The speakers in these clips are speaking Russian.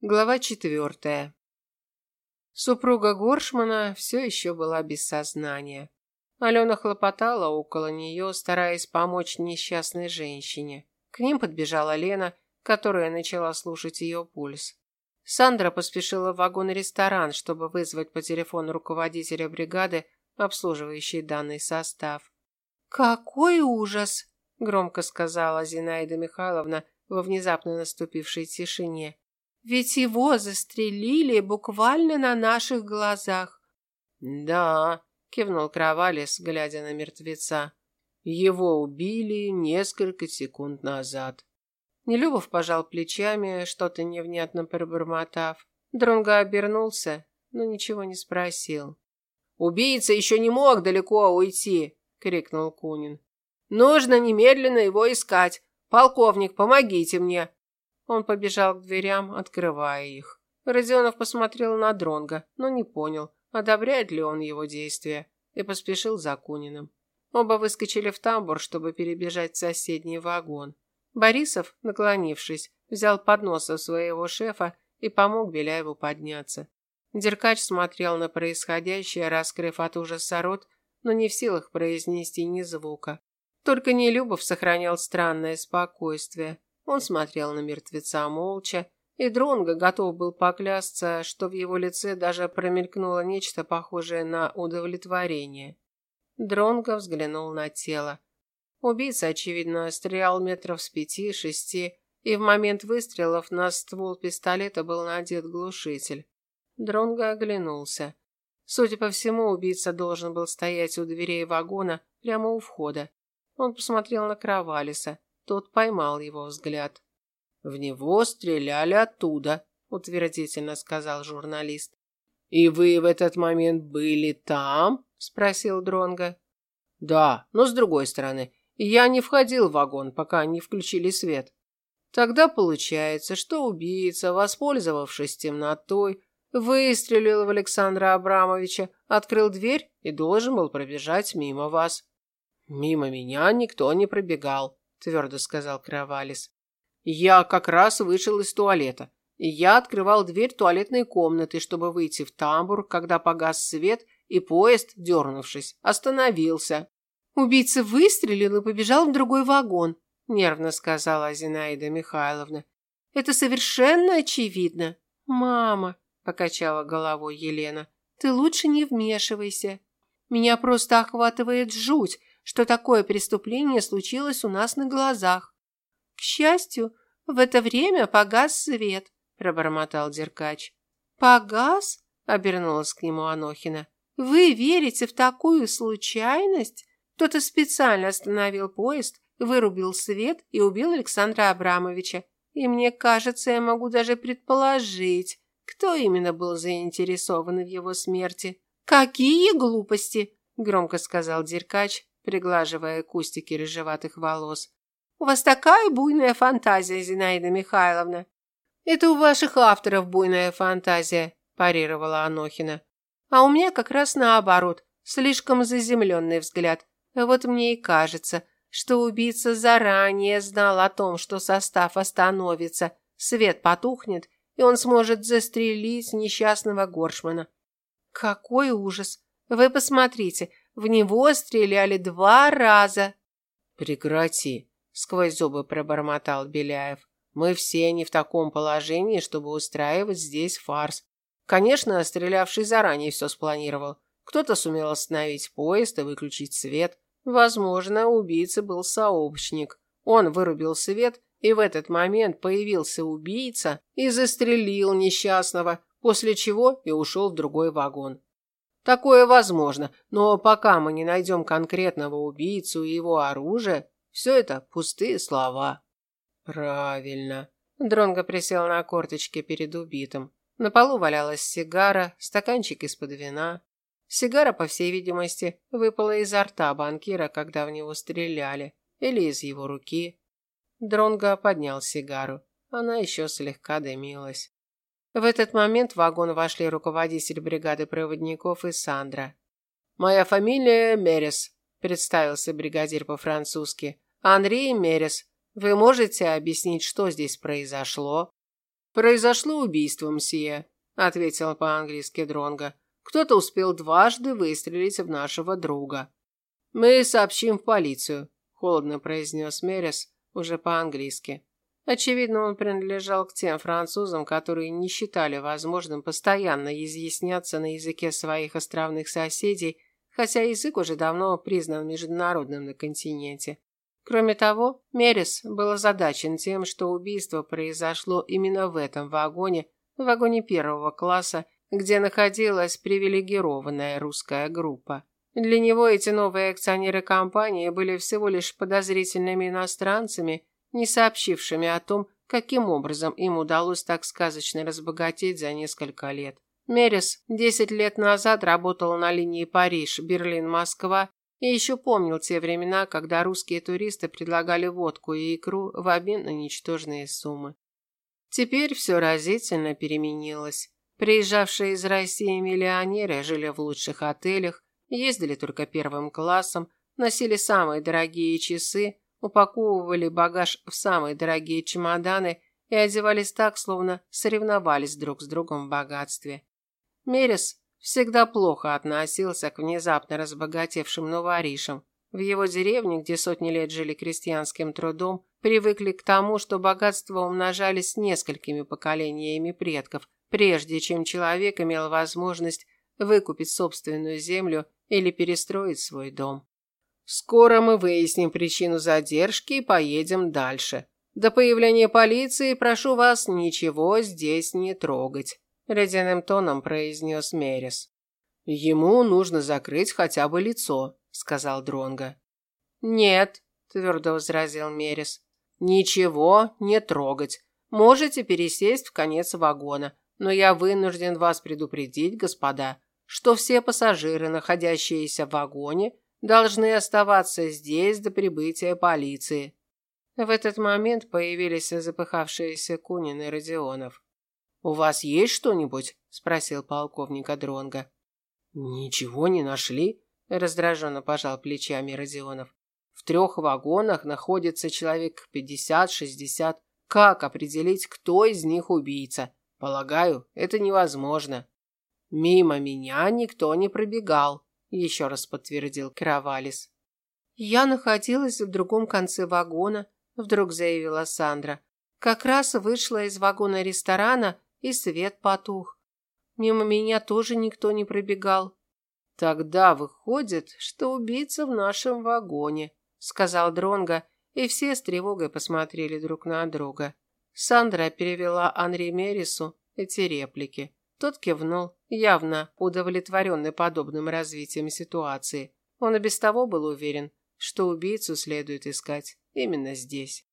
Глава четвертая. Супруга Горшмана все еще была без сознания. Алена хлопотала около нее, стараясь помочь несчастной женщине. К ним подбежала Лена, которая начала слушать ее пульс. Сандра поспешила в вагон-ресторан, чтобы вызвать по телефону руководителя бригады, обслуживающей данный состав. «Какой ужас!» – громко сказала Зинаида Михайловна во внезапно наступившей тишине. Ведь его застрелили буквально на наших глазах. Да, кивнул Кровалис, глядя на мертвеца. Его убили несколько секунд назад. Нелюбов пожал плечами, что-то невнятно пробормотав. Дронго обернулся, но ничего не спросил. «Убийца еще не мог далеко уйти!» — крикнул Кунин. «Нужно немедленно его искать. Полковник, помогите мне!» Он побежал к дверям, открывая их. Родионов посмотрел на Дронга, но не понял, одобряет ли он его действия, и поспешил за Куниным. Оба выскочили в тамбур, чтобы перебежать в соседний вагон. Борисов, наклонившись, взял поднос у своего шефа и помог Беляеву подняться. Деркач смотрел на происходящее, раскрыв от ужаса рот, но не в силах произнести ни звука. Только Нелюбов сохранял странное спокойствие. Он смотрел на мертвеца молча, и Дронго готов был поклясться, что в его лице даже промелькнуло нечто похожее на удовлетворение. Дронго взглянул на тело. Убийца, очевидно, стрелял метров с пяти-шести, и в момент выстрелов на ствол пистолета был надет глушитель. Дронго оглянулся. Судя по всему, убийца должен был стоять у дверей вагона прямо у входа. Он посмотрел на Кровалиса. Тот поймал его взгляд. В него стреляли оттуда, утвердительно сказал журналист. И вы в этот момент были там? спросил Дронга. Да, но с другой стороны, я не входил в вагон, пока не включили свет. Тогда получается, что убийца, воспользовавшись темнотой, выстрелил в Александра Абрамовича, открыл дверь и должен был пробежать мимо вас. Мимо меня никто не пробегал твердо сказал Кровалис. Я как раз вышел из туалета. Я открывал дверь туалетной комнаты, чтобы выйти в тамбур, когда погас свет, и поезд, дернувшись, остановился. Убийца выстрелил и побежал в другой вагон, нервно сказала Зинаида Михайловна. Это совершенно очевидно. Мама, покачала головой Елена. Ты лучше не вмешивайся. Меня просто охватывает жуть, что такое преступление случилось у нас на глазах. К счастью, в это время погас свет, пробормотал Деркач. Погас? обернулась к нему Анохина. Вы верите в такую случайность? Кто-то специально остановил поезд, вырубил свет и убил Александра Абрамовича. И мне кажется, я могу даже предположить, кто именно был заинтересован в его смерти. Какие глупости, громко сказал Деркач, приглаживая кустики рыжеватых волос. У вас такая буйная фантазия, Зинаида Михайловна. Это у ваших авторов буйная фантазия, парировала Анохина. А у меня как раз наоборот, слишком заземленный взгляд. Вот мне и кажется, что убийца заранее знал о том, что состав остановится, свет потухнет, и он сможет застрелить несчастного Горшмана. Какой ужас! Вы посмотрите, в него стреляли два раза. Прекрати, сквозь зубы пробормотал Беляев. Мы все не в таком положении, чтобы устраивать здесь фарс. Конечно, стрелявший заранее все спланировал. Кто-то сумел остановить поезд и выключить свет. Возможно, убийца был сообщник. Он вырубил свет, и в этот момент появился убийца и застрелил несчастного, после чего и ушел в другой вагон. Такое возможно, но пока мы не найдем конкретного убийцу и его оружие, все это пустые слова. Правильно. Дронго присел на корточки перед убитым. На полу валялась сигара, стаканчик из-под вина. Сигара, по всей видимости, выпала изо рта банкира, когда в него стреляли, или из его руки. Дронго поднял сигару. Она еще слегка дымилась. В этот момент в вагон вошли руководитель бригады проводников и Сандра. «Моя фамилия Мерес», – представился бригадир по-французски. «Анри Мерес. Вы можете объяснить, что здесь произошло?» Произошло убийство, мсье, ответил по-английски Дронго. Кто-то успел дважды выстрелить в нашего друга. Мы сообщим в полицию, холодно произнес Мерес уже по-английски. Очевидно, он принадлежал к тем французам, которые не считали возможным постоянно изъясняться на языке своих островных соседей, хотя язык уже давно признан международным на континенте. Кроме того, Мерес был озадачен тем, что убийство произошло именно в этом вагоне, в вагоне первого класса, где находилась привилегированная русская группа. Для него эти новые акционеры компании были всего лишь подозрительными иностранцами, не сообщившими о том, каким образом им удалось так сказочно разбогатеть за несколько лет. Мерес 10 лет назад работал на линии Париж, Берлин, Москва и еще помнил те времена, когда русские туристы предлагали водку и икру в обмен на ничтожные суммы. Теперь все разительно переменилось. Приезжавшие из России миллионеры жили в лучших отелях, ездили только первым классом, носили самые дорогие часы, упаковывали багаж в самые дорогие чемоданы и одевались так, словно соревновались друг с другом в богатстве. Мерес всегда плохо относился к внезапно разбогатевшим новоришам. В его деревне, где сотни лет жили крестьянским трудом, привыкли к тому, что богатства умножались несколькими поколениями предков, прежде чем человек имел возможность выкупить собственную землю или перестроить свой дом. Скоро мы выясним причину задержки и поедем дальше. До появления полиции прошу вас ничего здесь не трогать, ледяным тоном произнес Мерис. Ему нужно закрыть хотя бы лицо, сказал Дронга. Нет, твердо возразил Мерис. Ничего не трогать. Можете пересесть в конец вагона, но я вынужден вас предупредить, господа, что все пассажиры, находящиеся в вагоне, должны оставаться здесь до прибытия полиции. В этот момент появились запыхавшиеся Кунин и Родионов. «У вас есть что-нибудь?» – спросил полковник Адронга. «Ничего не нашли?» – раздраженно пожал плечами Родионов. «В трех вагонах находится человек пятьдесят-шестьдесят. Как определить, кто из них убийца? Полагаю, это невозможно. Мимо меня никто не пробегал еще раз подтвердил Кравалис. Я находилась в другом конце вагона, вдруг заявила Сандра. Как раз вышла из вагона ресторана, и свет потух. Мимо меня тоже никто не пробегал. Тогда выходит, что убийца в нашем вагоне, сказал Дронга, и все с тревогой посмотрели друг на друга. Сандра перевела Анри Мерису эти реплики. Тот кивнул, явно удовлетворенный подобным развитием ситуации. Он и без того был уверен, что убийцу следует искать именно здесь.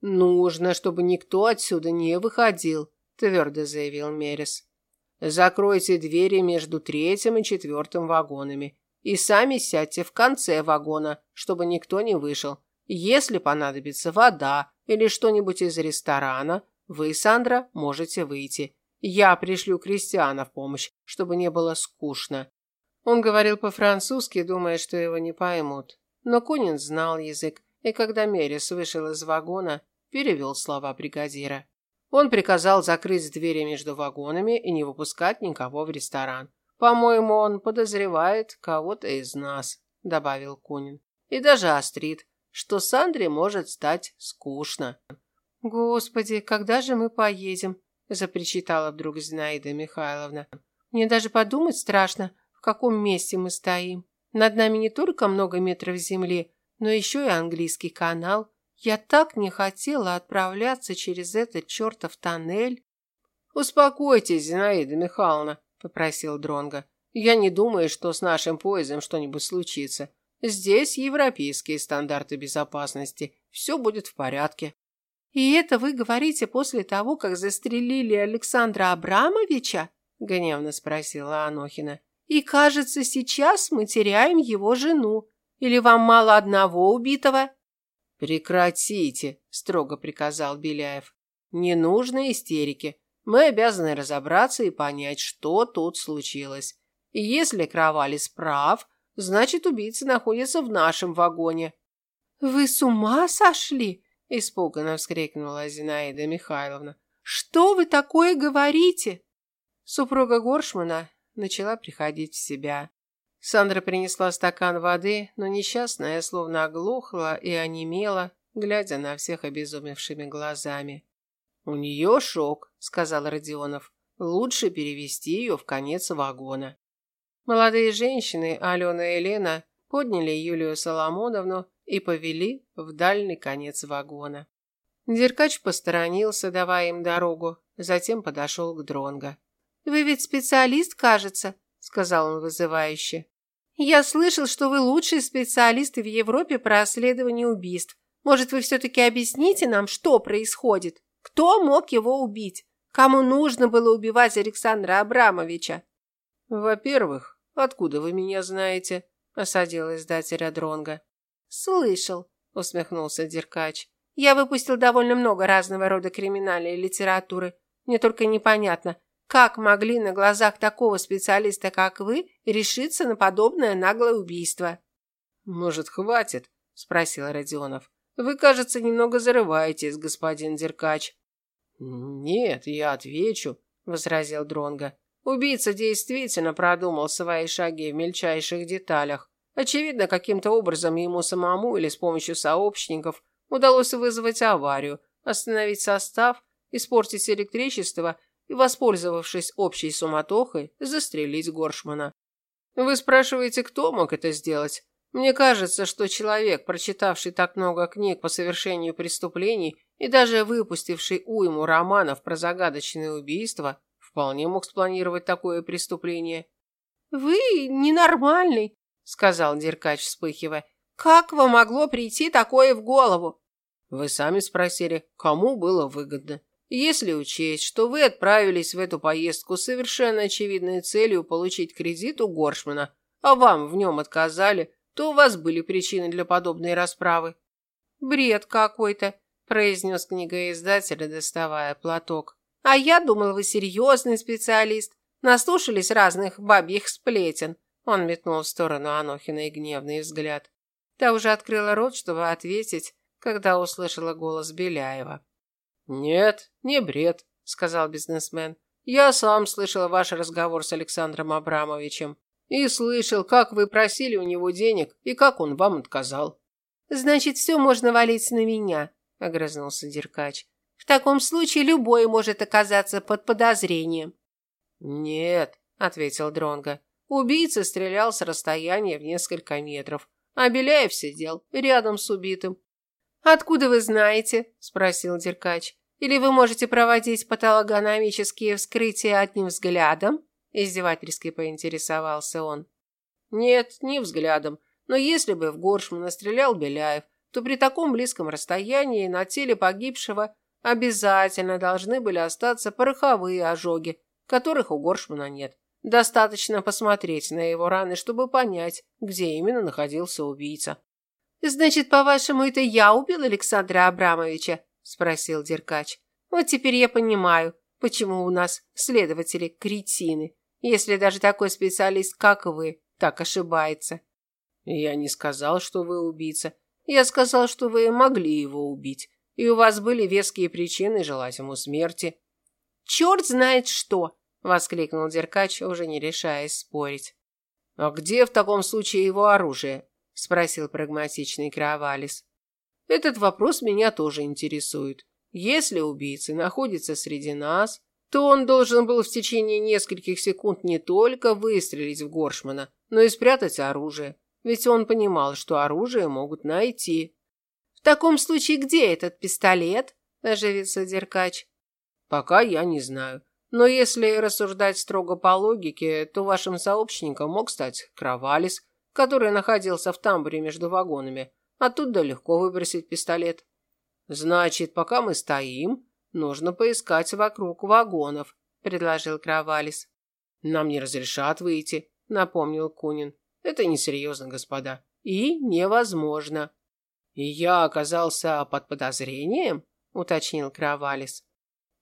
«Нужно, чтобы никто отсюда не выходил», – твердо заявил Мерис. «Закройте двери между третьим и четвертым вагонами и сами сядьте в конце вагона, чтобы никто не вышел. Если понадобится вода или что-нибудь из ресторана, вы, Сандра, можете выйти. Я пришлю крестьяна в помощь, чтобы не было скучно. Он говорил по-французски, думая, что его не поймут. Но Кунин знал язык, и когда Мерис вышел из вагона, перевел слова бригадира. Он приказал закрыть двери между вагонами и не выпускать никого в ресторан. По-моему, он подозревает кого-то из нас, добавил Кунин. И даже острит, что Сандре может стать скучно. Господи, когда же мы поедем? Запричитала вдруг Зинаида Михайловна. Мне даже подумать страшно, в каком месте мы стоим. Над нами не только много метров земли, но еще и английский канал. Я так не хотела отправляться через этот чертов тоннель. Успокойтесь, Зинаида Михайловна, попросил Дронга. Я не думаю, что с нашим поездом что-нибудь случится. Здесь европейские стандарты безопасности. Все будет в порядке. «И это вы говорите после того, как застрелили Александра Абрамовича?» – гневно спросила Анохина. «И, кажется, сейчас мы теряем его жену. Или вам мало одного убитого?» «Прекратите», – строго приказал Беляев. «Не нужно истерики. Мы обязаны разобраться и понять, что тут случилось. И если Кровалис прав, значит, убийца находится в нашем вагоне». «Вы с ума сошли?» Испуганно вскрикнула Зинаида Михайловна. Что вы такое говорите? Супруга Горшмана начала приходить в себя. Сандра принесла стакан воды, но несчастная словно оглохла и онемела, глядя на всех обезумевшими глазами. «У нее шок», — сказал Родионов. «Лучше перевести ее в конец вагона». Молодые женщины, Алена и Лена, подняли Юлию Соломоновну и повели в дальний конец вагона. Деркач посторонился, давая им дорогу, затем подошел к Дронго. «Вы ведь специалист, кажется», — сказал он вызывающе. «Я слышал, что вы лучшие специалисты в Европе по расследованию убийств. Может, вы все-таки объясните нам, что происходит? Кто мог его убить? Кому нужно было убивать Александра Абрамовича?» «Во-первых, откуда вы меня знаете?» – осадил издателя Дронга. «Слышал», – усмехнулся Деркач. «Я выпустил довольно много разного рода криминальной литературы. Мне только непонятно, как могли на глазах такого специалиста, как вы, решиться на подобное наглое убийство?» «Может, хватит?» – спросил Родионов. «Вы, кажется, немного зарываетесь, господин Деркач». «Нет, я отвечу», – возразил Дронга. Убийца действительно продумал свои шаги в мельчайших деталях. Очевидно, каким-то образом ему самому или с помощью сообщников удалось вызвать аварию, остановить состав, испортить электричество – и, воспользовавшись общей суматохой, застрелить Горшмана. Вы спрашиваете, кто мог это сделать? Мне кажется, что человек, прочитавший так много книг по совершению преступлений и даже выпустивший уйму романов про загадочные убийства, вполне мог спланировать такое преступление. «Вы ненормальный», — сказал Деркач, вспыхивая. «Как вам могло прийти такое в голову?» «Вы сами спросили, кому было выгодно. Если учесть, что вы отправились в эту поездку с совершенно очевидной целью получить кредит у Горшмана, а вам в нем отказали, то у вас были причины для подобной расправы. Бред какой-то, произнес книгоиздатель, доставая платок. А я думал, вы серьезный специалист. Наслушались разных бабьих сплетен. Он метнул в сторону Анохиной гневный взгляд. Та уже открыла рот, чтобы ответить, когда услышала голос Беляева. «Нет, не бред», – сказал бизнесмен. «Я сам слышал ваш разговор с Александром Абрамовичем. И слышал, как вы просили у него денег и как он вам отказал». «Значит, все можно валить на меня», – огрызнулся Деркач. «В таком случае любой может оказаться под подозрением». «Нет», – ответил Дронго. Убийца стрелял с расстояния в несколько метров, а Беляев сидел рядом с убитым. «Откуда вы знаете?» – спросил Деркач. Или вы можете проводить патологономические вскрытия одним взглядом?» Издевательски поинтересовался он. «Нет, не взглядом. Но если бы в Горшмана стрелял Беляев, то при таком близком расстоянии на теле погибшего обязательно должны были остаться пороховые ожоги, которых у Горшмана нет. Достаточно посмотреть на его раны, чтобы понять, где именно находился убийца. «Значит, по-вашему, это я убил Александра Абрамовича?» спросил Деркач. Вот теперь я понимаю, почему у нас следователи кретины, если даже такой специалист, как вы, так ошибается. Я не сказал, что вы убийца. Я сказал, что вы могли его убить, и у вас были веские причины желать ему смерти. Черт знает что, воскликнул Деркач, уже не решаясь спорить. А где в таком случае его оружие? спросил прагматичный Кровалис. Этот вопрос меня тоже интересует. Если убийца находится среди нас, то он должен был в течение нескольких секунд не только выстрелить в Горшмана, но и спрятать оружие. Ведь он понимал, что оружие могут найти. «В таком случае где этот пистолет?» – оживился Деркач. «Пока я не знаю. Но если рассуждать строго по логике, то вашим сообщником мог стать Кровалис, который находился в тамбуре между вагонами. Оттуда легко выбросить пистолет. Значит, пока мы стоим, нужно поискать вокруг вагонов, предложил Кровалис. Нам не разрешат выйти, напомнил Кунин. Это несерьезно, господа. И невозможно. И я оказался под подозрением, уточнил Кровалис.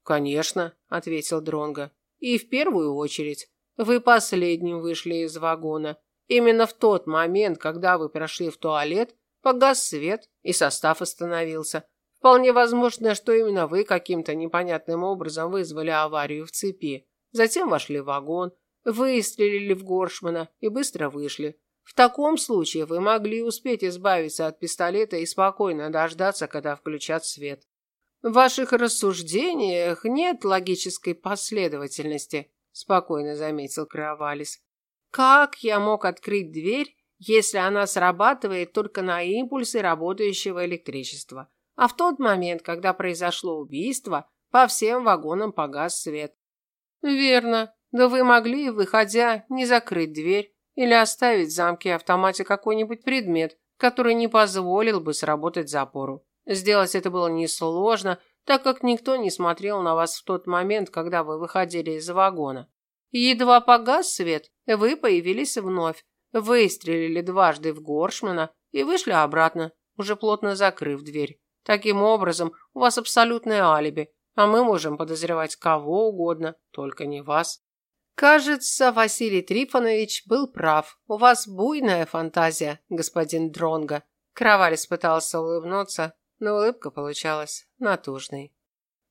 Конечно, ответил Дронга. И в первую очередь, вы последним вышли из вагона. Именно в тот момент, когда вы прошли в туалет, Погас свет, и состав остановился. Вполне возможно, что именно вы каким-то непонятным образом вызвали аварию в цепи. Затем вошли в вагон, выстрелили в Горшмана и быстро вышли. В таком случае вы могли успеть избавиться от пистолета и спокойно дождаться, когда включат свет. В ваших рассуждениях нет логической последовательности, спокойно заметил Кровалис. Как я мог открыть дверь, если она срабатывает только на импульсы работающего электричества? А в тот момент, когда произошло убийство, по всем вагонам погас свет. Верно. Да вы могли, выходя, не закрыть дверь или оставить в замке автомате какой-нибудь предмет, который не позволил бы сработать запору. Сделать это было несложно, так как никто не смотрел на вас в тот момент, когда вы выходили из вагона. Едва погас свет, вы появились вновь, выстрелили дважды в Горшмана и вышли обратно, уже плотно закрыв дверь. Таким образом, у вас абсолютное алиби, а мы можем подозревать кого угодно, только не вас. Кажется, Василий Трифонович был прав. У вас буйная фантазия, господин Дронга. Кровалис пытался улыбнуться, но улыбка получалась натужной.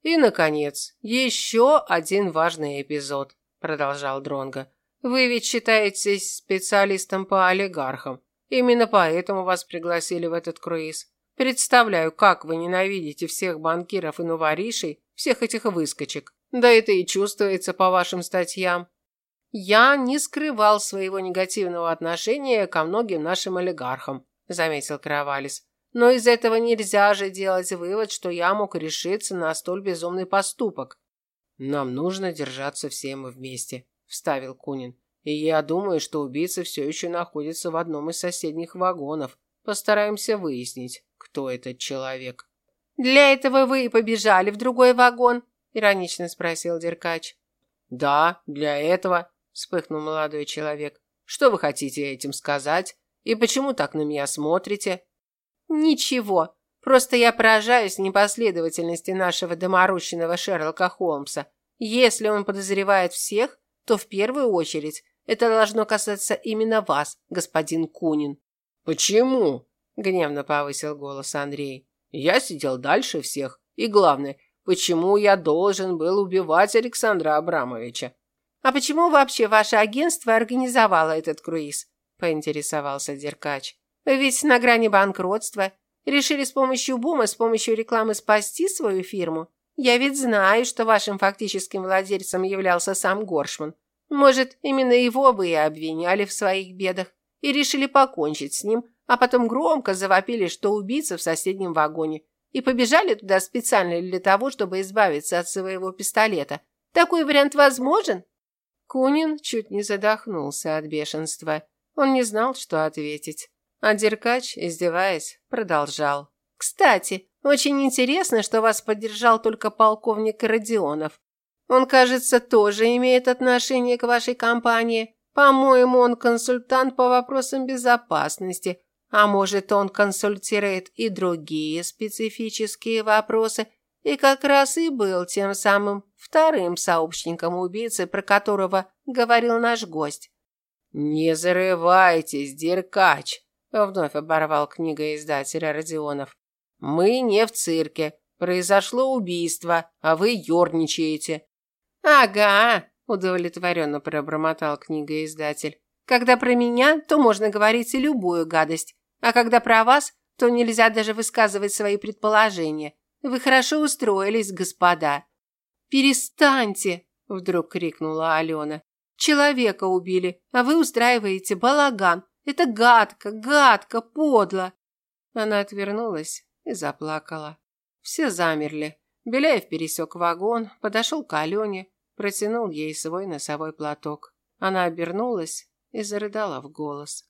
И наконец, еще один важный эпизод, продолжал Дронга. Вы ведь считаетесь специалистом по олигархам. Именно поэтому вас пригласили в этот круиз. Представляю, как вы ненавидите всех банкиров и новоришей, всех этих выскочек. Да это и чувствуется по вашим статьям. Я не скрывал своего негативного отношения ко многим нашим олигархам, заметил Кровалис. Но из этого нельзя же делать вывод, что я мог решиться на столь безумный поступок. Нам нужно держаться всем вместе, вставил Кунин. И я думаю, что убийца все еще находится в одном из соседних вагонов. Постараемся выяснить, кто этот человек. Для этого вы и побежали в другой вагон, иронично спросил Деркач. Да, для этого, вспыхнул молодой человек. Что вы хотите этим сказать? И почему так на меня смотрите? Ничего. Просто я поражаюсь непоследовательности нашего доморощенного Шерлока Холмса. Если он подозревает всех, то в первую очередь это должно касаться именно вас, господин Кунин. Почему? гневно повысил голос Андрей. Я сидел дальше всех, и главное, почему я должен был убивать Александра Абрамовича? А почему вообще ваше агентство организовало этот круиз? поинтересовался Деркач. Ведь на грани банкротства. Решили с помощью бума, с помощью рекламы спасти свою фирму? Я ведь знаю, что вашим фактическим владельцем являлся сам Горшман. Может, именно его вы и обвиняли в своих бедах и решили покончить с ним, а потом громко завопили, что убийца в соседнем вагоне, и побежали туда специально для того, чтобы избавиться от своего пистолета. Такой вариант возможен? Кунин чуть не задохнулся от бешенства. Он не знал, что ответить. А Деркач, издеваясь, продолжал. «Кстати, очень интересно, что вас поддержал только полковник Родионов. Он, кажется, тоже имеет отношение к вашей компании. По-моему, он консультант по вопросам безопасности. А может, он консультирует и другие специфические вопросы, и как раз и был тем самым вторым сообщником убийцы, про которого говорил наш гость. «Не зарывайтесь, Деркач!» – вновь оборвал книгоиздателя Родионов. «Мы не в цирке. Произошло убийство, а вы ерничаете». «Ага», – удовлетворенно пробормотал книгоиздатель. «Когда про меня, то можно говорить и любую гадость, а когда про вас, то нельзя даже высказывать свои предположения. Вы хорошо устроились, господа». «Перестаньте!» – вдруг крикнула Алена. «Человека убили, а вы устраиваете балаган. Это гадко, гадко, подло!» Она отвернулась и заплакала. Все замерли. Беляев пересек вагон, подошел к Алене, протянул ей свой носовой платок. Она обернулась и зарыдала в голос.